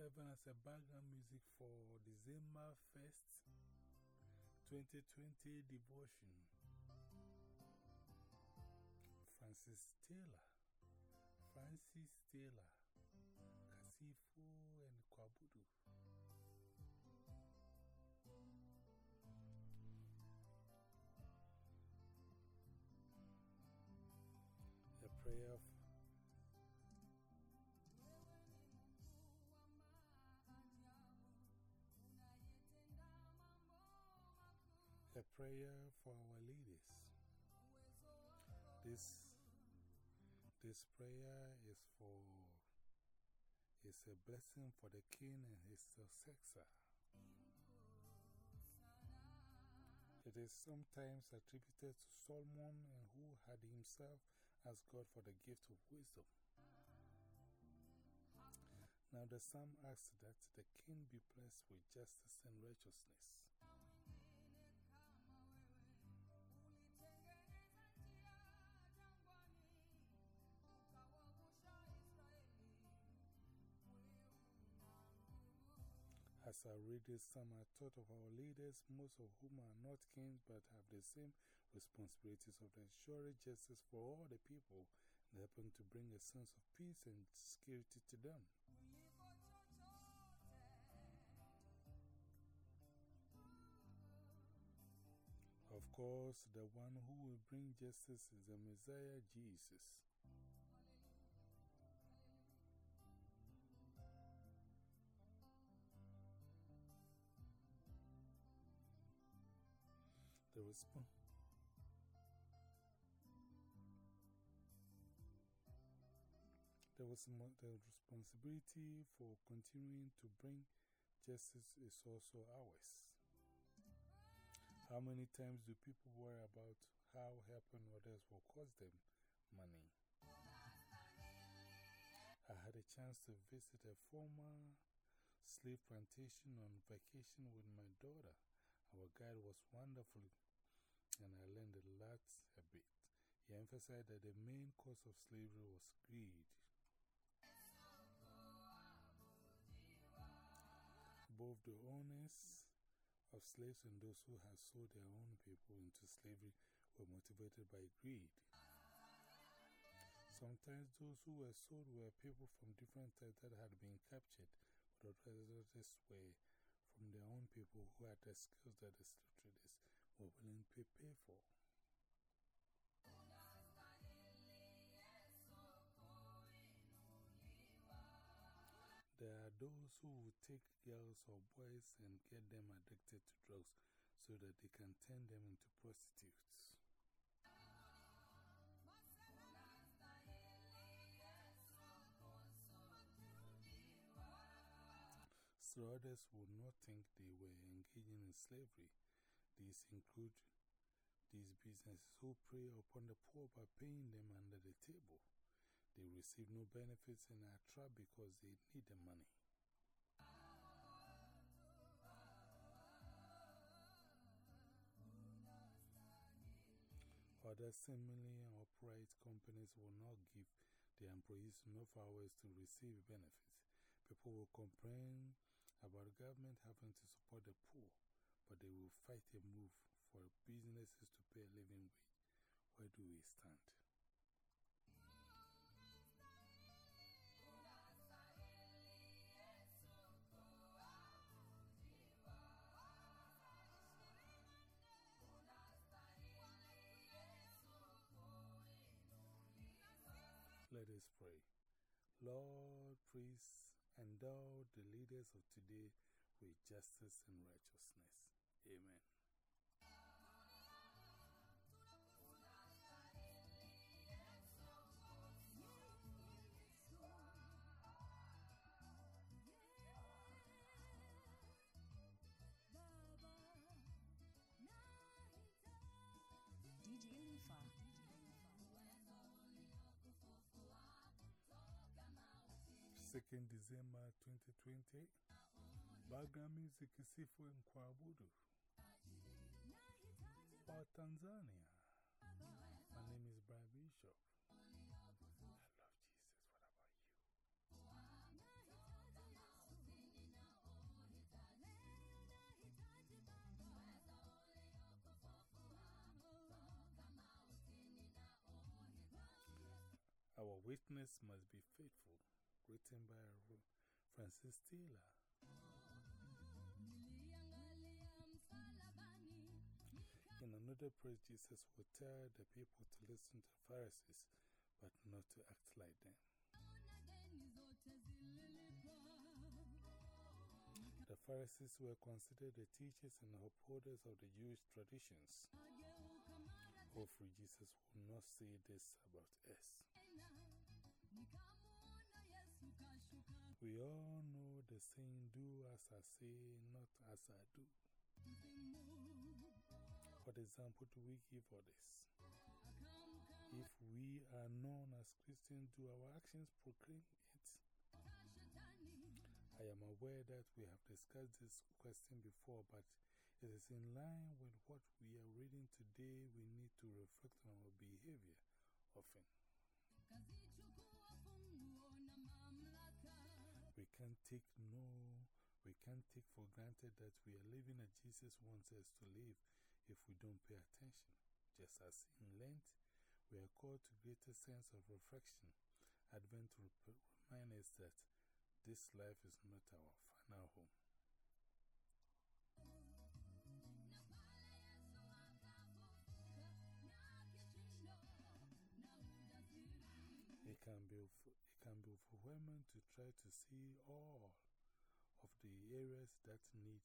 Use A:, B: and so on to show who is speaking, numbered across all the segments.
A: serving as a background music for December 1st, 2020 devotion. Francis Taylor, Francis Taylor, Kasifu a prayer for our leaders. This, this prayer is for, is a blessing for the king and his successor. It is sometimes attributed to Solomon and who had himself asked God for the gift of wisdom. Now the psalm asks that the king be blessed with justice and righteousness. As I read this psalm, I thought of our leaders, most of whom are not kings but have the same responsibilities of ensuring justice for all the people and helping to bring a sense of peace and security to them. Of course, the one who will bring justice is the Messiah, Jesus. The. There was the responsibility for continuing to bring justice is also ours. How many times do people worry about how helping others will cost them money? I had a chance to visit a former slave plantation on vacation with my daughter. Our guide was wonderful and I learned a lot a bit. He emphasized that the main cause of slavery was greed. Both the owners of slaves and those who had sold their own people into slavery were motivated by greed. Sometimes those who were sold were people from different types that had been captured, but others were from their own people who had the skills that the slave traders were willing to pay for. There are those who will take girls or boys and get them addicted to drugs so that they can turn them into prostitutes. So others would not think they were engaging in slavery. These include these businesses who prey upon the poor by paying them under the table. They receive no benefits and are trapped because they need the money. Other similarly upright companies will not give their employees enough hours to receive benefits. People will complain about government having to support the poor, but they will fight a move for businesses to pay a living wage. Where do we stand? Let us pray. Lord, please endow the leaders of today with justice and righteousness. Amen.
B: DJ Lifa.
A: Second December 2020. Background music is Sifu in Kwabudu or Tanzania. My name is Brian Bishop. I love Jesus. What about you? Our witness must be faithful. Written by Francis Taylor. Another praise, Jesus will tell the people to listen to Pharisees, but not to act like them. The Pharisees were considered the teachers and upholders of the Jewish traditions. Hopefully, Jesus will not say this about us. We all know the saying, Do as I say, not as I do. What example do we give others? If we are known as Christians, do our actions proclaim it? I am aware that we have discussed this question before, but it is in line with what we are reading today. We need to reflect on our behavior often. We can't take no, we can't take for granted that we are living as Jesus wants us to live if we don't pay attention. Just as in Lent, we are called to greater sense of reflection. Advent reminds us that this life is not our final home. It can be, it can be overwhelming to try to see all of the areas that need,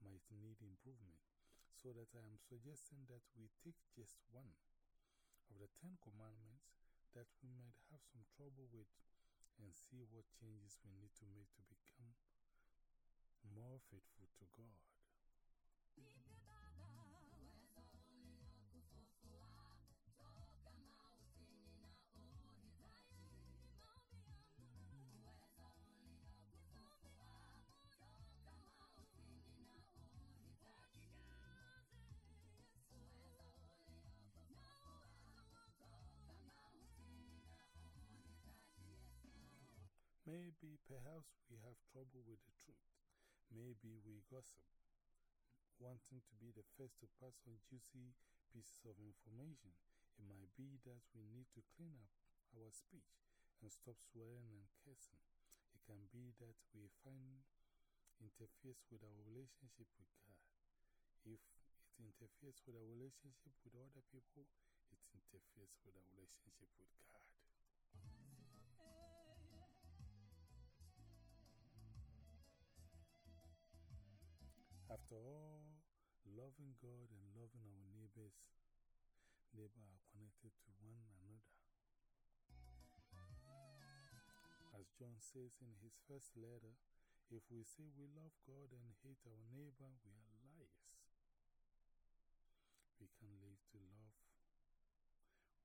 A: might need improvement so that I am suggesting that we take just one of the Ten Commandments that we might have some trouble with and see what changes we need to make to become more faithful to God. Maybe, perhaps we have trouble with the truth. Maybe we gossip, wanting to be the first to pass on juicy pieces of information. It might be that we need to clean up our speech and stop swearing and cursing. It can be that we find interferes with our relationship with God. If it interferes with our relationship with other people, it interferes with our relationship with God. After all, loving God and loving our neighbors, neighbor are connected to one another. As John says in his first letter, if we say we love God and hate our neighbor, we are liars. We can live to love.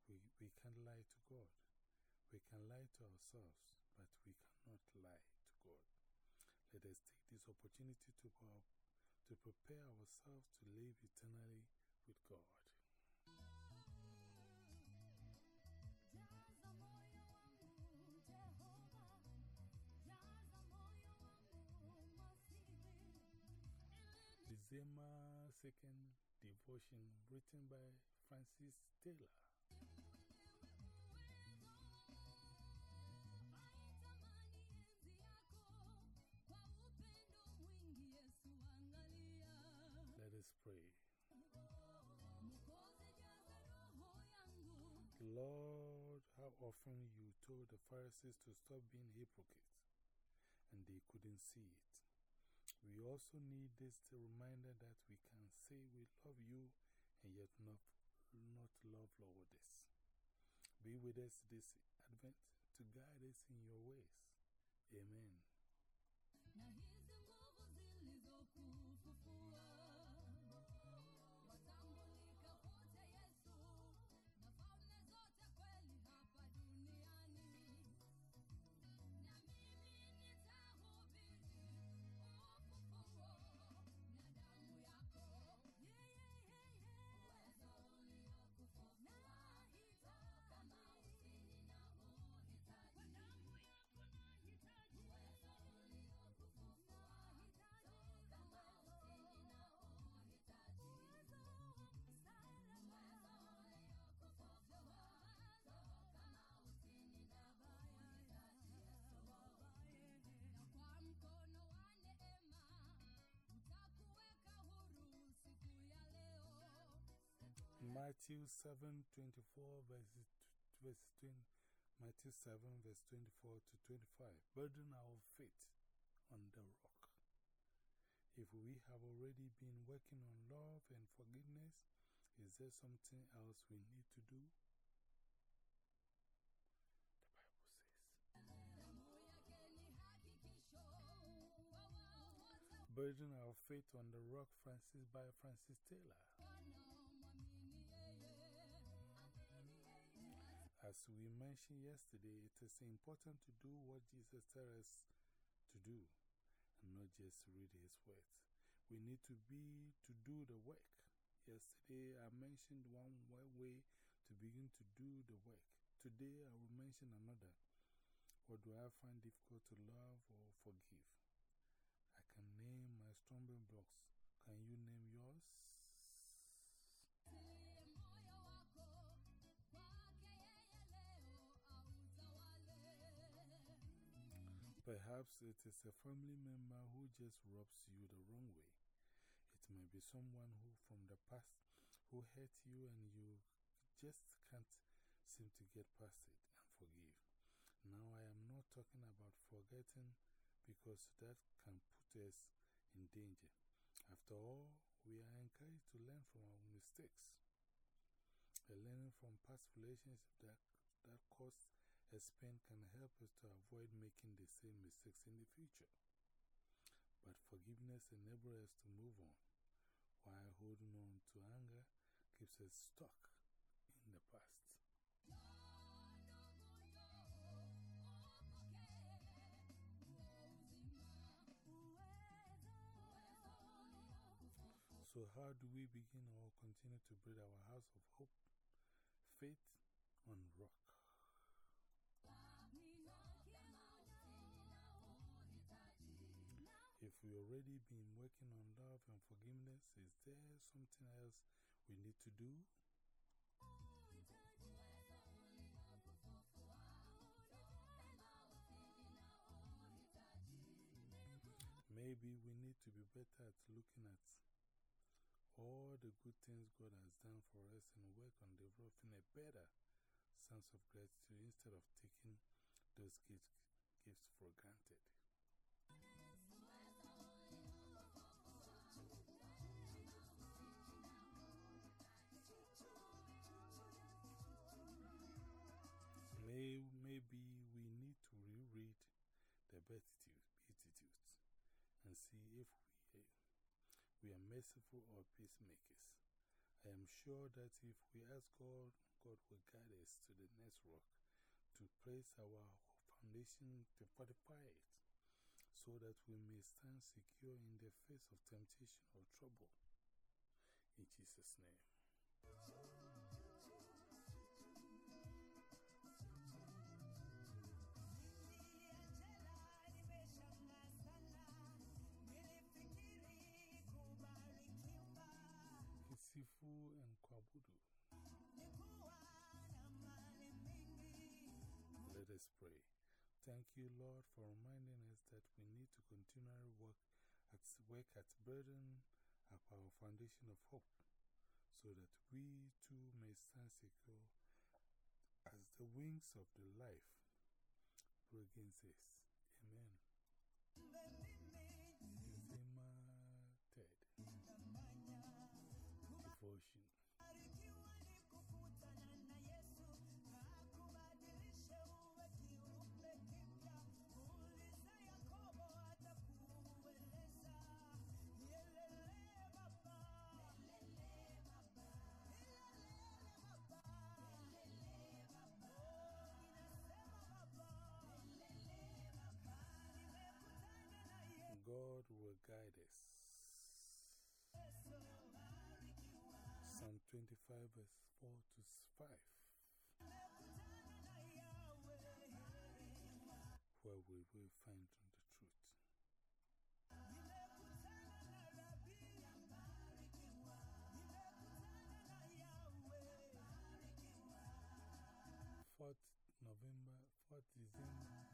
A: We, we can lie to God. We can lie to ourselves, but we cannot lie to God. Let us take this opportunity to uh, to prepare ourselves to live eternally with God. December 2nd devotion written by Francis Taylor. Often you told the Pharisees to stop being hypocrites, and they couldn't see it. We also need this reminder that we can say we love you and yet not, not love Lourdes. Be with us this Advent to guide us in your ways. Amen. Matthew 7 24 verses, verse 20, Matthew 7 verse 24 to 25. Burden our faith on the rock. If we have already been working on love and forgiveness, is there something else we need to do? The Bible says. Burden Our Faith on the Rock Francis by Francis Taylor. As we mentioned yesterday, it is important to do what Jesus tells us to do and not just read his words. We need to be to do the work. Yesterday, I mentioned one way to begin to do the work. Today, I will mention another. What do I find difficult to love or forgive? I can name my stumbling blocks. Can you name Perhaps it is a family member who just rubs you the wrong way. It may be someone who from the past who hurt you and you just can't seem to get past it and forgive. Now, I am not talking about forgetting because that can put us in danger. After all, we are encouraged to learn from our mistakes. Learning from past relationships that, that caused as pain can help us to avoid making the same mistakes in the future. But forgiveness enables us to move on, while holding on to anger keeps us stuck in the past. So, how do we begin or continue to build our house of hope? Faith on rock. We already been working on love and forgiveness, is there something else we need to do? Maybe we need to be better at looking at all the good things God has done for us and work on developing a better sense of gratitude instead of taking those gifts, gifts for granted. Maybe we need to reread the Beatitudes and see if we, we are merciful or peacemakers. I am sure that if we ask God, God will guide us to the next rock to place our foundation to fortify it so that we may stand secure in the face of temptation or trouble. In Jesus' name. Let us pray. Thank you, Lord, for reminding us that we need to continually work at, work at burden up our foundation of hope, so that we too may stand secure as the wings of the life Brogan says. Amen. December 3rd. Devotion. Guide us. Psalm 25, verse 4 to 5. Where we will find the truth. Fourth November, 4th December,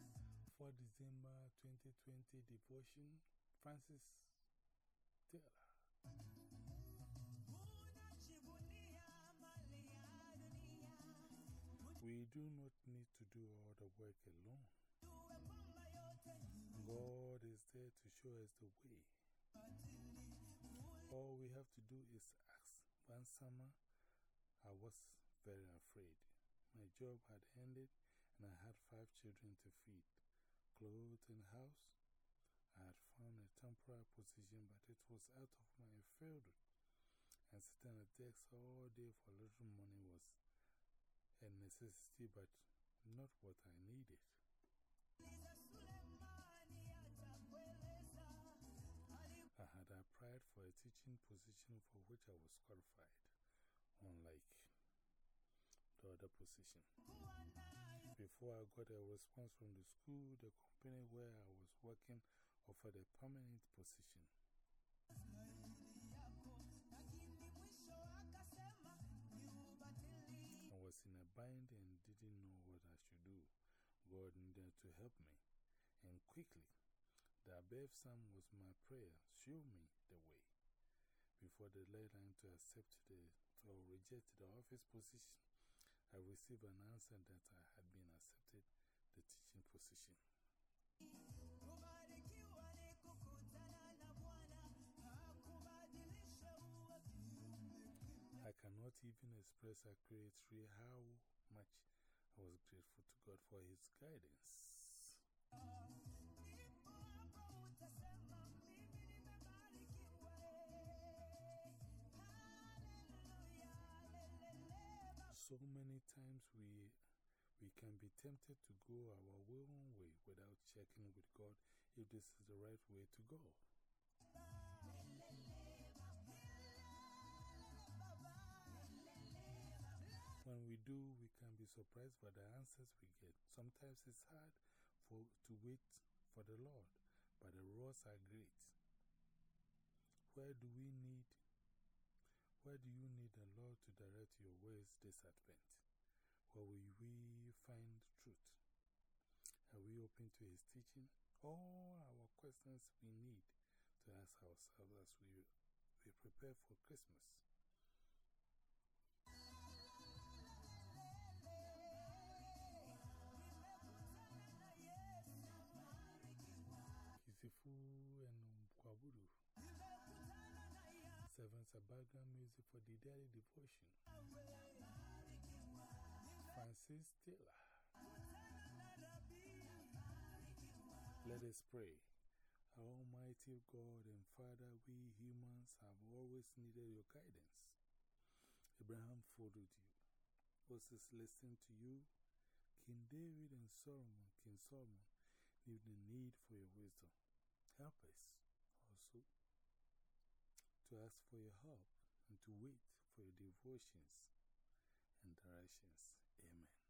A: 4 December 2020 devotion, Francis Taylor. We do not need to do all the work alone. God is there to show us the way. All we have to do is ask. One summer, I was very afraid. My job had ended and I had five children to feed, clothes, and house. I had found a temporary position, but it was out of my field. And sitting at the desk all day for little money was a necessity, but not what I needed. I had applied for a teaching position for which I was qualified, unlike the other position. Before I got a response from the school, the company where I was working offered a permanent position. I was in a bind and didn't know what I should do. God needed to help me, and quickly. The above psalm was my prayer. Show me the way. Before the deadline to accept the, or reject the office position, I received an answer that I had been accepted the teaching position. Cannot even express accurately how much I was grateful to God for His guidance. So many times we, we can be tempted to go our own way without checking with God if this is the right way to go. We do, we can be surprised by the answers we get. Sometimes it's hard for, to wait for the Lord, but the rewards are great. Where do we need, where do you need the Lord to direct your ways this Advent? Where will we find truth? Are we open to His teaching? All our questions we need to ask ourselves as we, we prepare for Christmas. Are background music for the daily devotion. Francis Taylor. Let us pray. Almighty God and Father, we humans have always needed your guidance. Abraham followed you. Moses listened to you. King David and Solomon, King Solomon, knew the need for your wisdom. Help us also to ask for your help and to wait for your devotions and directions. Amen.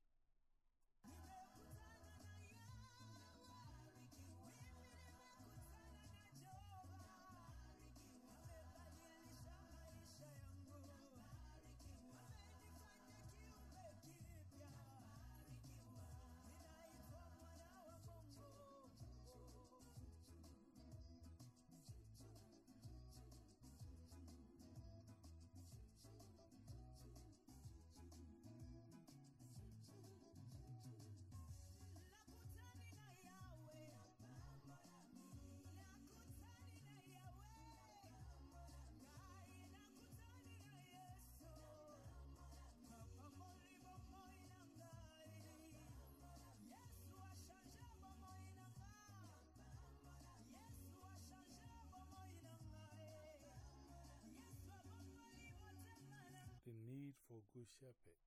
A: Need for Good Shepherd.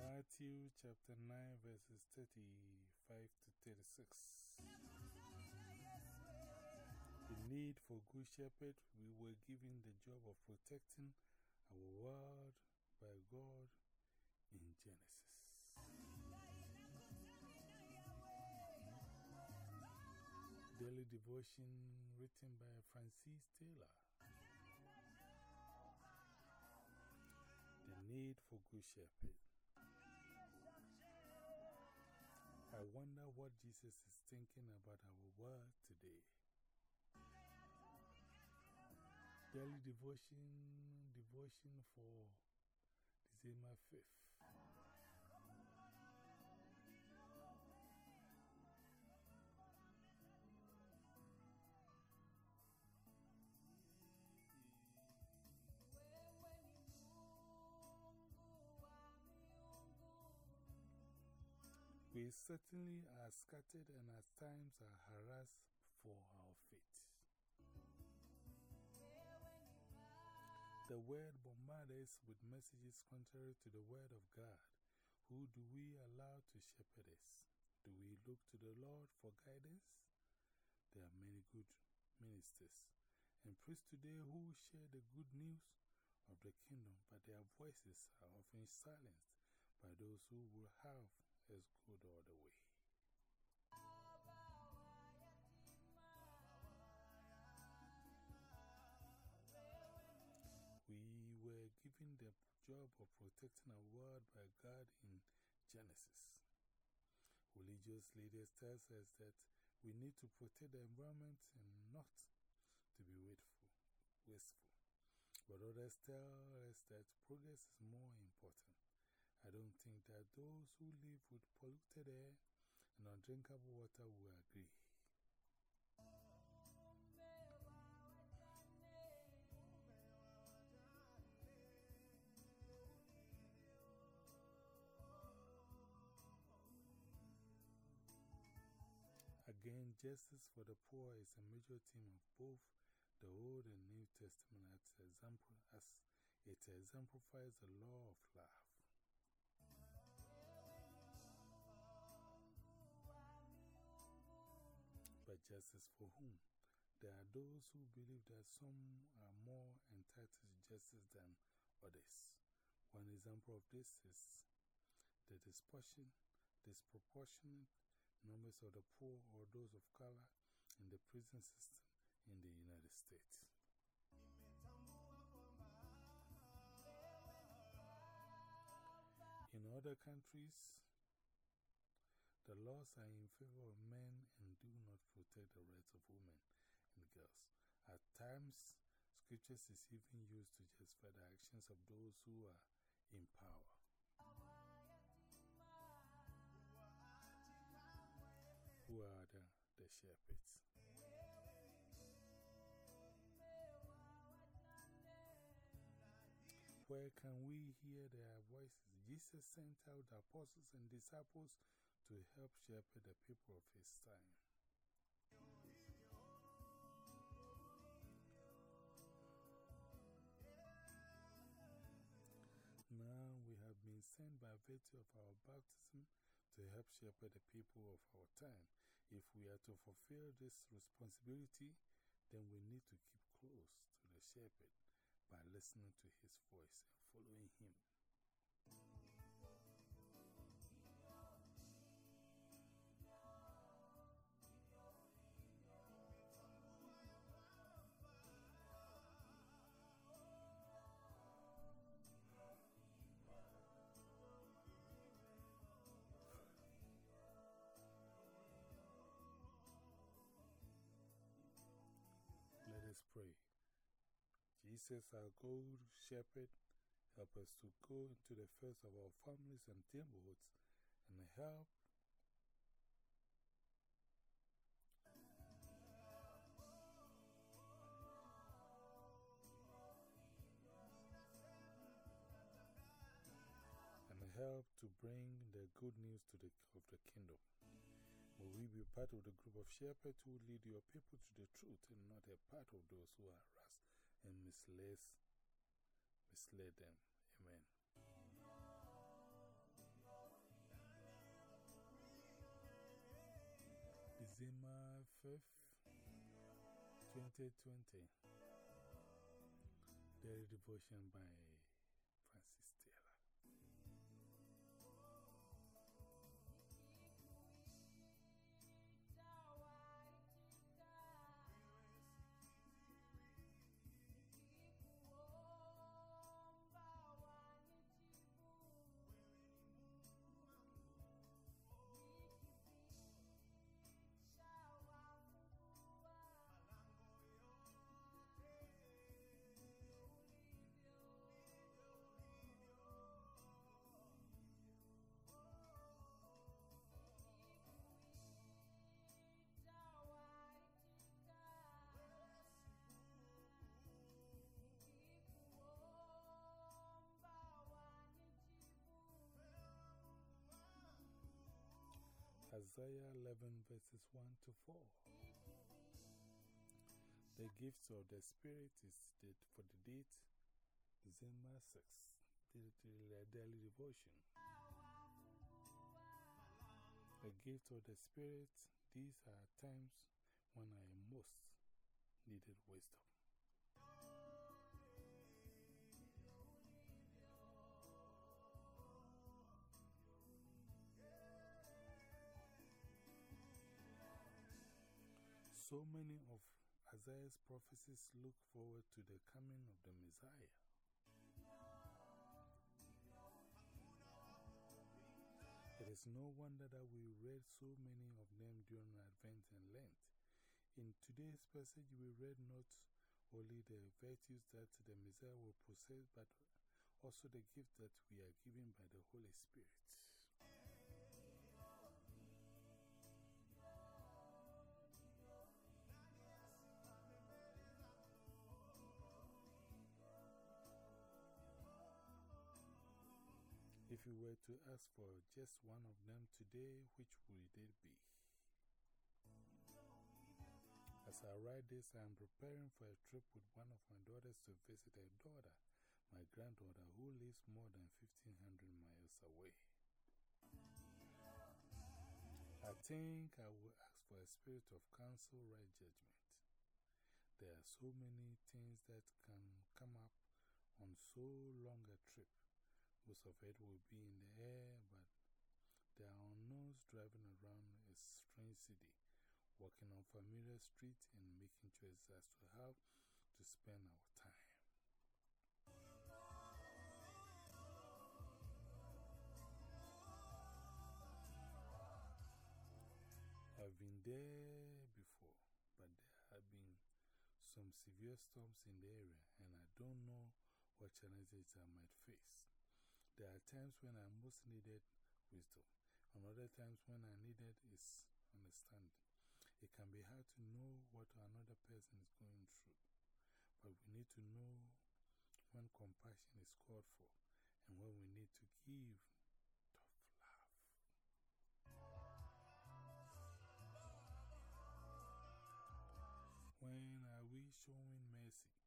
A: Matthew chapter 9, verses 35 to 36. The need for Good Shepherd, we were given the job of protecting our world by God in Genesis. Daily devotion written by Francis Taylor. The need for Good Shepherd. I wonder what Jesus is thinking about our world today. Daily devotion, devotion for December 5th. We certainly are scattered and at times are harassed for our faith. The word bombards us with messages contrary to the word of God. Who do we allow to shepherd us? Do we look to the Lord for guidance? There are many good ministers and priests today who share the good news of the kingdom, but their voices are often silenced by those who will have is good all the way. We were given the job of protecting our world by God in Genesis. Religious leaders tell us that we need to protect the environment and not to be wasteful. wasteful. But others tell us that progress is more important. I don't think that those who live with polluted air and undrinkable water will agree. Again, justice for the poor is a major theme of both the Old and New Testament as, example, as it exemplifies the law of love. Justice for whom? There are those who believe that some are more entitled to justice than others. One example of this is the disproportionate, disproportionate numbers of the poor or those of color in the prison system in the United States. In other countries, the laws are in favor of men and do not protect the rights of women and girls. At times, scriptures is even used to justify the actions of those who are in power. Who are the, the shepherds? Where can we hear their voices? Jesus sent out the apostles and disciples to help shepherd the people of his time. Now we have been sent by virtue of our baptism to help shepherd the people of our time. If we are to fulfill this responsibility, then we need to keep close to the shepherd by listening to his voice and following him. Pray. Jesus, our good shepherd, help us to go into the first of our families and neighborhoods and help and help to bring the good news to the, of the kingdom. Will we be part of the group of shepherds who lead your people to the truth and not a part of those who harass and mislead, mislead them? Amen. December 5th, 2020. Daily devotion by Isaiah 11 verses 1 to 4. The gift of the Spirit is for the date December 6, the, the daily devotion. The gift of the Spirit, these are times when I most needed wisdom. So many of Isaiah's prophecies look forward to the coming of the Messiah. It is no wonder that we read so many of them during Advent and Lent. In today's passage, we read not only the virtues that the Messiah will possess, but also the gift that we are given by the Holy Spirit. You were to ask for just one of them today, which would it be? As I write this, I am preparing for a trip with one of my daughters to visit her daughter, my granddaughter, who lives more than 1,500 miles away. I think I will ask for a spirit of counsel, right judgment. There are so many things that can come up on so long a trip. Most of it will be in the air, but there are unknowns driving around a strange city, walking on familiar streets, and making choices as to how to spend our time. I've been there before, but there have been some severe storms in the area, and I don't know what challenges I might face. There are times when I most needed wisdom, and other times when I needed is understanding. It can be hard to know what another person is going through, but we need to know when compassion is called for and when we need to give tough love. When are we showing mercy?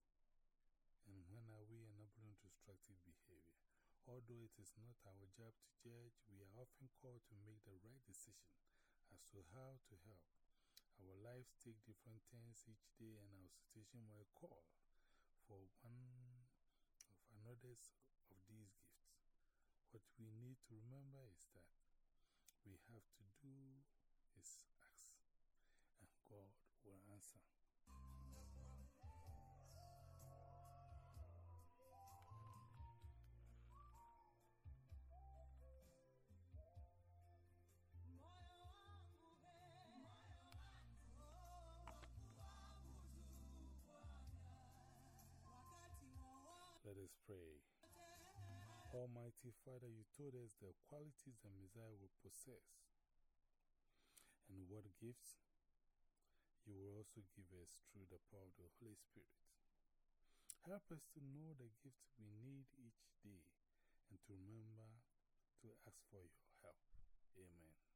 A: And when are we enabling destructive behavior? Although it is not our job to judge, we are often called to make the right decision as to how to help. Our lives take different turns each day, and our situation will call for one of another's of these gifts. What we need to remember is that we have to do is ask, and God will answer. Us pray. Almighty Father, you told us the qualities the Messiah will possess and what gifts you will also give us through the power of the Holy Spirit. Help us to know the gifts we need each day and to remember to ask for your help. Amen.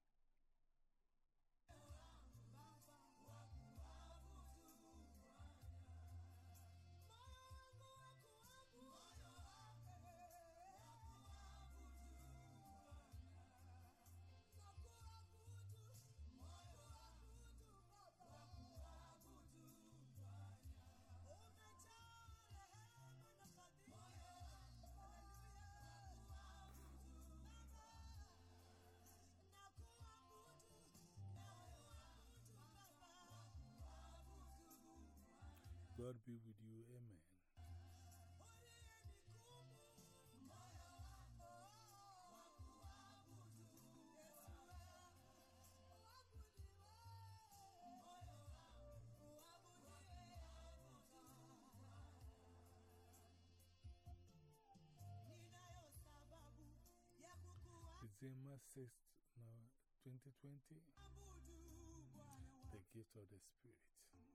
A: God be with you. Amen. December 6th, no, 2020, the gift of the Spirit.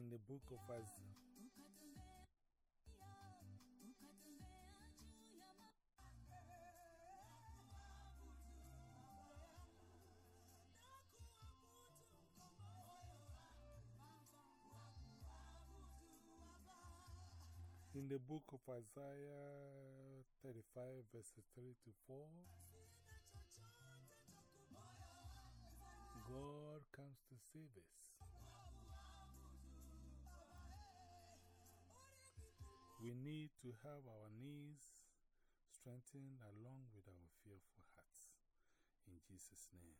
A: In the book of Isaiah, In the book of Isaiah 35, verses 3 to 4, God comes to save us. We need to have our knees strengthened along with our fearful hearts. In Jesus' name.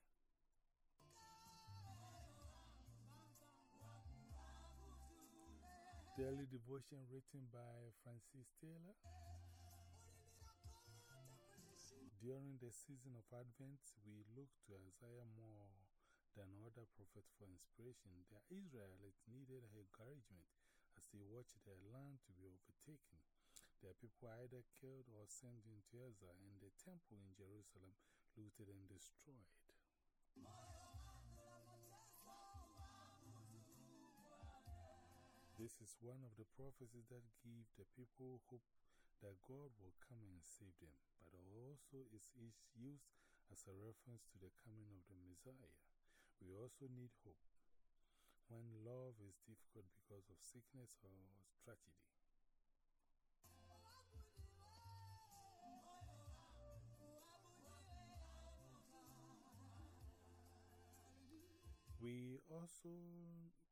A: Daily devotion written by Francis Taylor. During the season of Advent, we look to Isaiah more than other prophets for inspiration. The Israelites needed encouragement as they watched their land to be overtaken. Their people either killed or sent into exile, and the temple in Jerusalem looted and destroyed. This is one of the prophecies that give the people hope that God will come and save them, but also is used as a reference to the coming of the Messiah. We also need hope when love is difficult because of sickness or tragedy. We also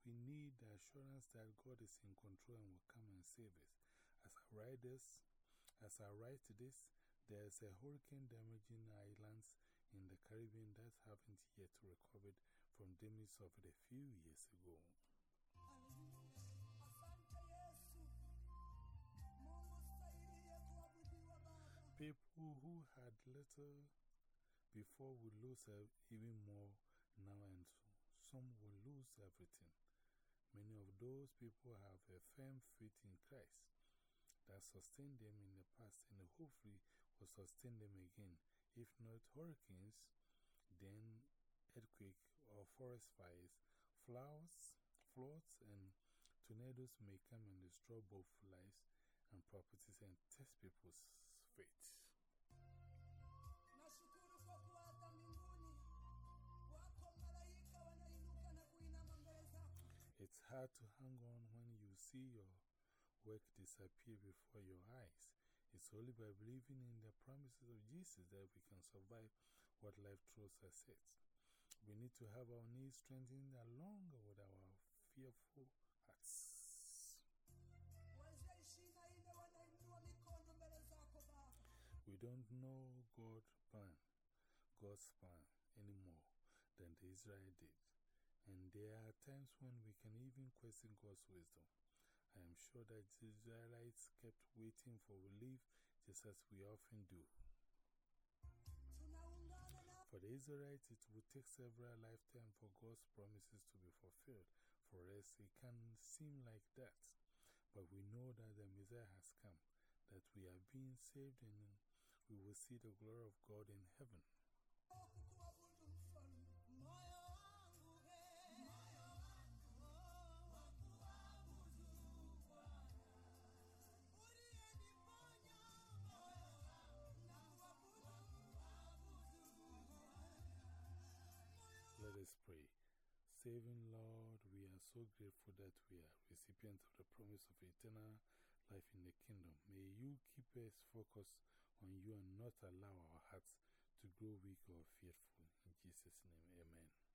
A: we need the assurance that God is in control and will come and save us. As I write this, as I write this, there is a hurricane damaging islands in the Caribbean that haven't yet recovered from damage suffered a few years ago. People who had little before will lose even more now, and some will lose everything. Many of those people have a firm faith in Christ that sustained them in the past and hopefully will sustain them again. If not hurricanes, then earthquake or forest fires, floods, floods, and tornadoes may come and destroy both lives and properties and test people's faith. It's hard to hang on when you see your work disappear before your eyes. Only by believing in the promises of Jesus that we can survive what life throws us at. We need to have our knees strengthened along with our fearful hearts. We don't know God's plan, God's plan anymore than the Israel did. And there are times when we can even question God's wisdom. I am sure that the Israelites kept waiting for relief just as we often do. For the Israelites, it would take several lifetimes for God's promises to be fulfilled. For us, it can seem like that. But we know that the Messiah has come, that we are being saved, and we will see the glory of God in heaven. Saving Lord, we are so grateful that we are recipients of the promise of eternal life in the kingdom. May you keep us focused on you and not allow our hearts to grow weak or fearful. In Jesus' name, amen.